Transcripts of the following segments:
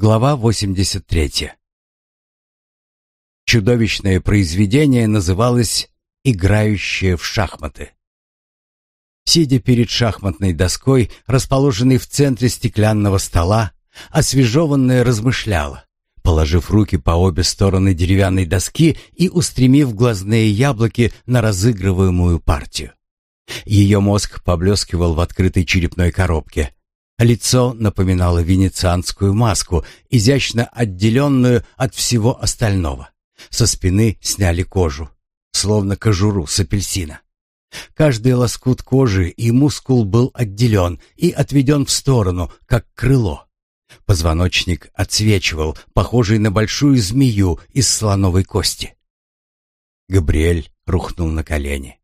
Глава 83. Чудовищное произведение называлось «Играющие в шахматы». Сидя перед шахматной доской, расположенной в центре стеклянного стола, освежеванная размышляла, положив руки по обе стороны деревянной доски и устремив глазные яблоки на разыгрываемую партию. Ее мозг поблескивал в открытой черепной коробке – Лицо напоминало венецианскую маску, изящно отделенную от всего остального. Со спины сняли кожу, словно кожуру с апельсина. Каждый лоскут кожи и мускул был отделен и отведен в сторону, как крыло. Позвоночник отсвечивал, похожий на большую змею из слоновой кости. Габриэль рухнул на колени.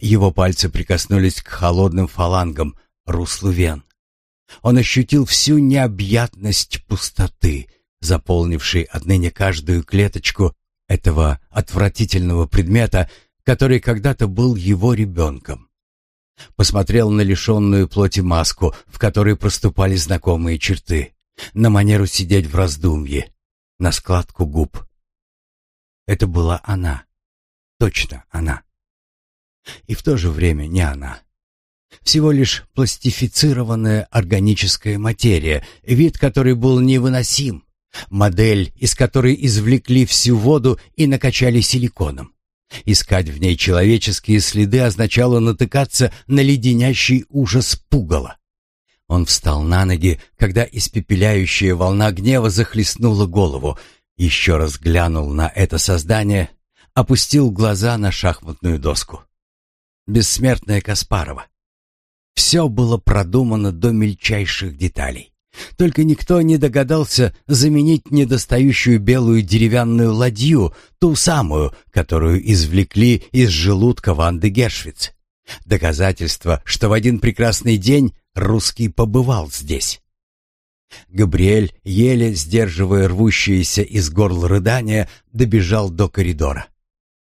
Его пальцы прикоснулись к холодным фалангам, руслу вен. Он ощутил всю необъятность пустоты, заполнившей отныне каждую клеточку этого отвратительного предмета, который когда-то был его ребенком. Посмотрел на лишенную плоти маску, в которой проступали знакомые черты, на манеру сидеть в раздумье, на складку губ. Это была она. Точно она. И в то же время не она. Всего лишь пластифицированная органическая материя, вид которой был невыносим. Модель, из которой извлекли всю воду и накачали силиконом. Искать в ней человеческие следы означало натыкаться на леденящий ужас пугала. Он встал на ноги, когда испепеляющая волна гнева захлестнула голову, еще раз глянул на это создание, опустил глаза на шахматную доску. Бессмертная Каспарова. Все было продумано до мельчайших деталей. Только никто не догадался заменить недостающую белую деревянную ладью, ту самую, которую извлекли из желудка Ванды Гершвиц. Доказательство, что в один прекрасный день русский побывал здесь. Габриэль, еле сдерживая рвущееся из горла рыдания, добежал до коридора.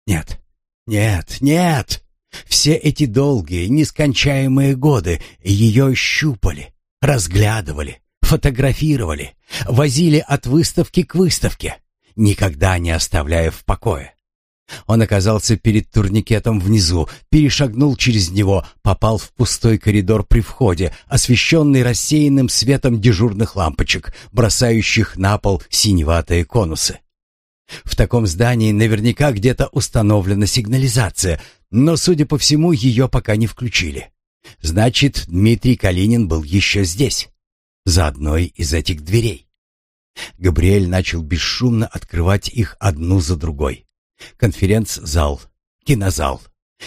«Нет, нет, нет!» Все эти долгие, нескончаемые годы ее щупали, разглядывали, фотографировали, возили от выставки к выставке, никогда не оставляя в покое. Он оказался перед турникетом внизу, перешагнул через него, попал в пустой коридор при входе, освещенный рассеянным светом дежурных лампочек, бросающих на пол синеватые конусы. В таком здании наверняка где-то установлена сигнализация, но, судя по всему, ее пока не включили. Значит, Дмитрий Калинин был еще здесь, за одной из этих дверей. Габриэль начал бесшумно открывать их одну за другой. Конференц-зал, кинозал.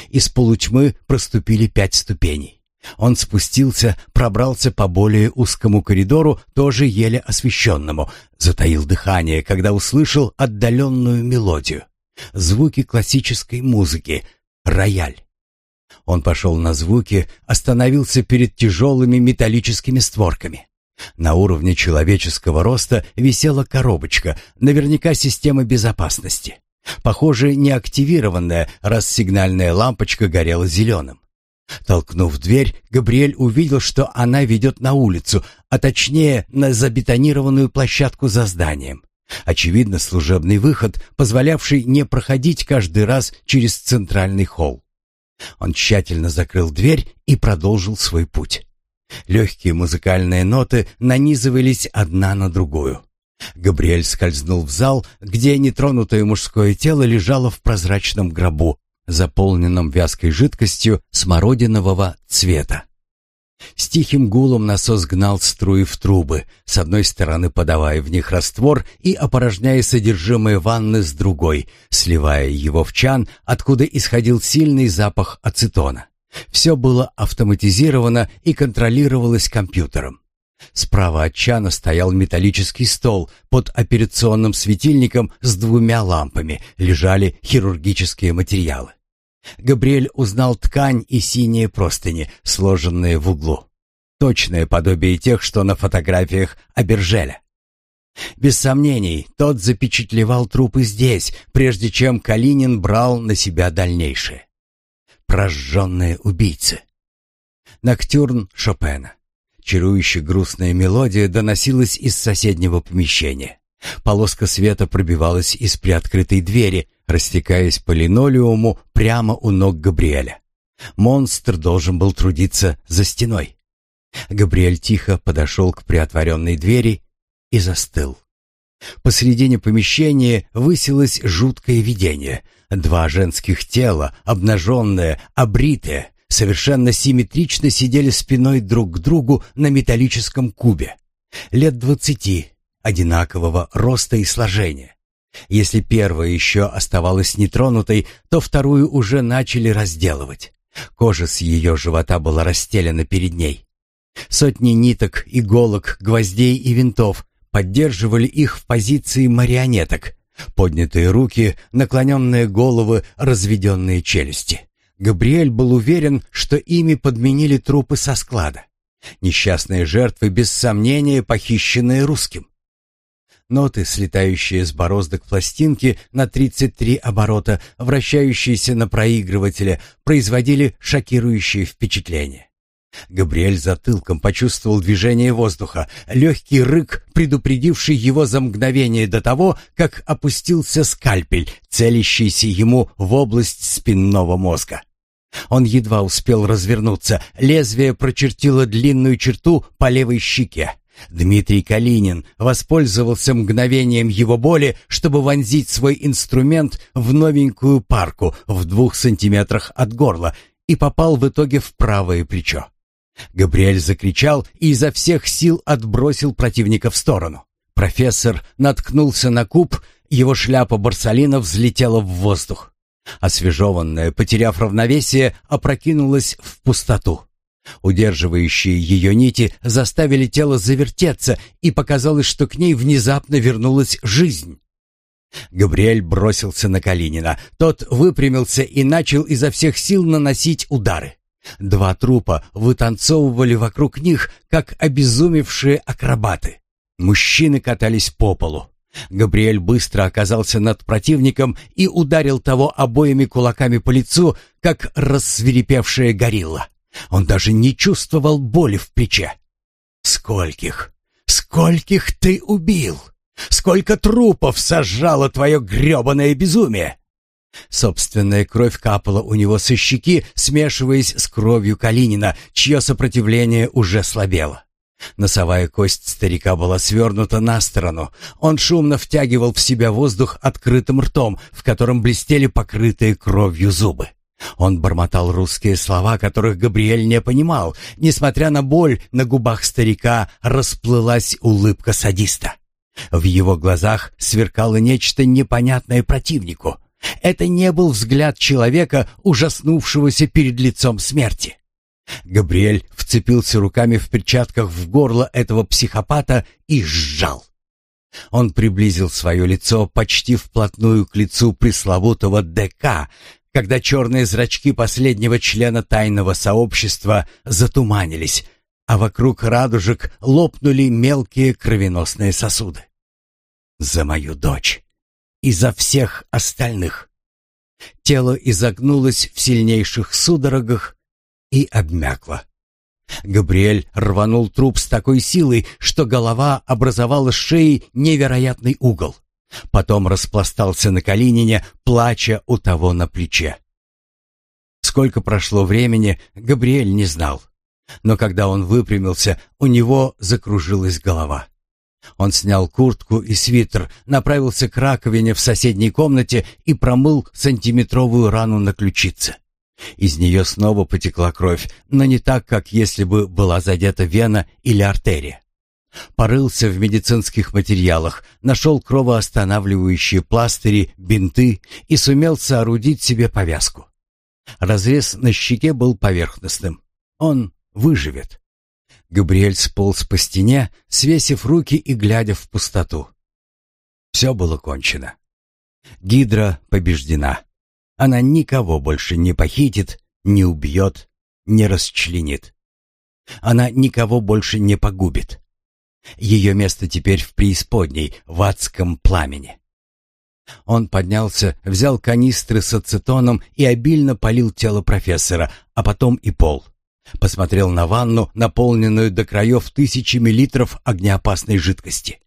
Из полутьмы проступили пять ступеней. Он спустился, пробрался по более узкому коридору, тоже еле освещенному, затаил дыхание, когда услышал отдаленную мелодию. Звуки классической музыки, рояль. Он пошел на звуки, остановился перед тяжелыми металлическими створками. На уровне человеческого роста висела коробочка, наверняка система безопасности. Похоже, не активированная, раз сигнальная лампочка горела зеленым. Толкнув дверь, Габриэль увидел, что она ведет на улицу, а точнее на забетонированную площадку за зданием. Очевидно, служебный выход, позволявший не проходить каждый раз через центральный холл. Он тщательно закрыл дверь и продолжил свой путь. Легкие музыкальные ноты нанизывались одна на другую. Габриэль скользнул в зал, где нетронутое мужское тело лежало в прозрачном гробу, заполненном вязкой жидкостью смородинового цвета. С тихим гулом насос гнал струи в трубы, с одной стороны подавая в них раствор и опорожняя содержимое ванны с другой, сливая его в чан, откуда исходил сильный запах ацетона. Все было автоматизировано и контролировалось компьютером. Справа от чана стоял металлический стол. Под операционным светильником с двумя лампами лежали хирургические материалы. Габриэль узнал ткань и синие простыни, сложенные в углу. Точное подобие тех, что на фотографиях Абержеля. Без сомнений, тот запечатлевал трупы здесь, прежде чем Калинин брал на себя дальнейшее. Прожженные убийцы. Ноктюрн Шопена. Чарующе грустная мелодия доносилась из соседнего помещения. Полоска света пробивалась из приоткрытой двери, растекаясь по линолеуму прямо у ног Габриэля. Монстр должен был трудиться за стеной. Габриэль тихо подошел к приотворенной двери и застыл. Посредине помещения высилось жуткое видение. Два женских тела, обнаженное, обритое, совершенно симметрично сидели спиной друг к другу на металлическом кубе. Лет двадцати, одинакового роста и сложения. Если первая еще оставалась нетронутой, то вторую уже начали разделывать. Кожа с ее живота была расстелена перед ней. Сотни ниток, иголок, гвоздей и винтов поддерживали их в позиции марионеток. Поднятые руки, наклоненные головы, разведенные челюсти. Габриэль был уверен, что ими подменили трупы со склада. Несчастные жертвы, без сомнения, похищенные русским. Ноты, слетающие с бороздок пластинки на 33 оборота, вращающиеся на проигрывателе, производили шокирующее впечатление. Габриэль затылком почувствовал движение воздуха, легкий рык, предупредивший его за мгновение до того, как опустился скальпель, целящийся ему в область спинного мозга. Он едва успел развернуться. Лезвие прочертило длинную черту по левой щеке. Дмитрий Калинин воспользовался мгновением его боли, чтобы вонзить свой инструмент в новенькую парку в двух сантиметрах от горла и попал в итоге в правое плечо. Габриэль закричал и изо всех сил отбросил противника в сторону. Профессор наткнулся на куб, его шляпа Барсалина взлетела в воздух. Освежеванная, потеряв равновесие, опрокинулась в пустоту. Удерживающие ее нити заставили тело завертеться, и показалось, что к ней внезапно вернулась жизнь. Габриэль бросился на Калинина. Тот выпрямился и начал изо всех сил наносить удары. Два трупа вытанцовывали вокруг них, как обезумевшие акробаты. Мужчины катались по полу. Габриэль быстро оказался над противником и ударил того обоими кулаками по лицу, как рассвирепевшая горилла. Он даже не чувствовал боли в плече. «Скольких? Скольких ты убил? Сколько трупов сожрало твое гребаное безумие?» Собственная кровь капала у него со щеки, смешиваясь с кровью Калинина, чье сопротивление уже слабело. Носовая кость старика была свернута на сторону. Он шумно втягивал в себя воздух открытым ртом, в котором блестели покрытые кровью зубы. Он бормотал русские слова, которых Габриэль не понимал. Несмотря на боль, на губах старика расплылась улыбка садиста. В его глазах сверкало нечто непонятное противнику. Это не был взгляд человека, ужаснувшегося перед лицом смерти. Габриэль вцепился руками в перчатках в горло этого психопата и сжал. Он приблизил свое лицо почти вплотную к лицу пресловутого ДК, когда черные зрачки последнего члена тайного сообщества затуманились, а вокруг радужек лопнули мелкие кровеносные сосуды. «За мою дочь! И за всех остальных!» Тело изогнулось в сильнейших судорогах, и обмякла. Габриэль рванул труп с такой силой, что голова образовала с шеей невероятный угол. Потом распластался на Калинине, плача у того на плече. Сколько прошло времени, Габриэль не знал. Но когда он выпрямился, у него закружилась голова. Он снял куртку и свитер, направился к раковине в соседней комнате и промыл сантиметровую рану на ключице. Из нее снова потекла кровь, но не так, как если бы была задета вена или артерия. Порылся в медицинских материалах, нашел кровоостанавливающие пластыри, бинты и сумел соорудить себе повязку. Разрез на щеке был поверхностным. Он выживет. Габриэль сполз по стене, свесив руки и глядя в пустоту. Все было кончено. Гидра побеждена она никого больше не похитит, не убьет, не расчленит. Она никого больше не погубит. Ее место теперь в преисподней, в адском пламени. Он поднялся, взял канистры с ацетоном и обильно полил тело профессора, а потом и пол. Посмотрел на ванну, наполненную до краев тысячами литров огнеопасной жидкости.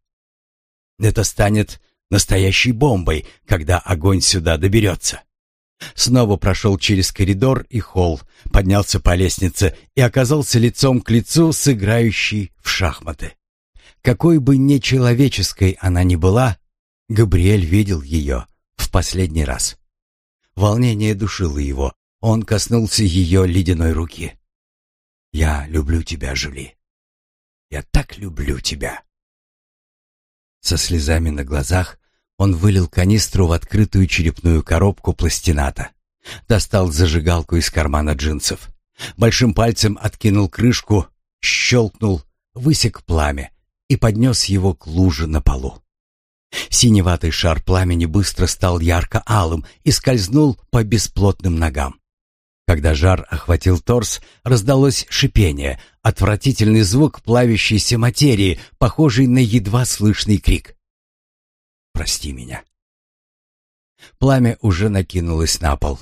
Это станет настоящей бомбой, когда огонь сюда доберется. Снова прошел через коридор и холл, поднялся по лестнице и оказался лицом к лицу с играющей в шахматы. Какой бы нечеловеческой она ни была, Габриэль видел ее в последний раз. Волнение душило его. Он коснулся ее ледяной руки. «Я люблю тебя, Жули. Я так люблю тебя». Со слезами на глазах он вылил канистру в открытую черепную коробку пластината. Достал зажигалку из кармана джинсов. Большим пальцем откинул крышку, щелкнул, высек пламя и поднес его к луже на полу. Синеватый шар пламени быстро стал ярко-алым и скользнул по бесплотным ногам. Когда жар охватил торс, раздалось шипение, отвратительный звук плавящейся материи, похожий на едва слышный крик прости меня». Пламя уже накинулось на пол.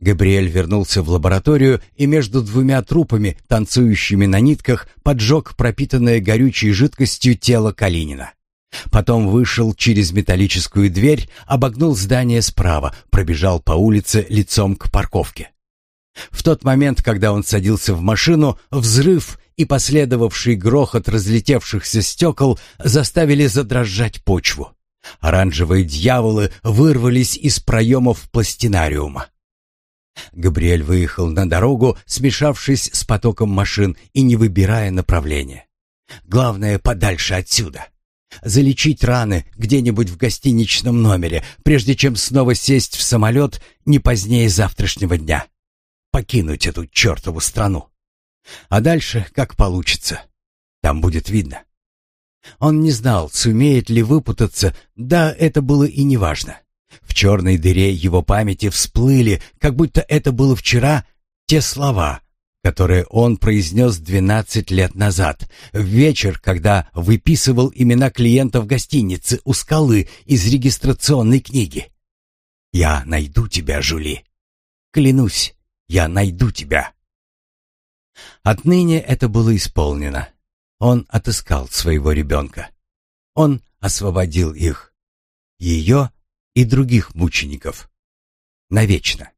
Габриэль вернулся в лабораторию и между двумя трупами, танцующими на нитках, поджег пропитанное горючей жидкостью тело Калинина. Потом вышел через металлическую дверь, обогнул здание справа, пробежал по улице лицом к парковке. В тот момент, когда он садился в машину, взрыв и последовавший грохот разлетевшихся стекол заставили задрожать почву. Оранжевые дьяволы вырвались из проемов пластинариума. Габриэль выехал на дорогу, смешавшись с потоком машин и не выбирая направления. Главное, подальше отсюда. Залечить раны где-нибудь в гостиничном номере, прежде чем снова сесть в самолет не позднее завтрашнего дня. Покинуть эту чертову страну. А дальше как получится. Там будет видно. Он не знал, сумеет ли выпутаться, да это было и неважно. В черной дыре его памяти всплыли, как будто это было вчера, те слова, которые он произнес 12 лет назад, в вечер, когда выписывал имена клиентов гостиницы у скалы из регистрационной книги. «Я найду тебя, Жули. Клянусь, я найду тебя». Отныне это было исполнено он отыскал своего ребенка. Он освободил их, ее и других мучеников. Навечно.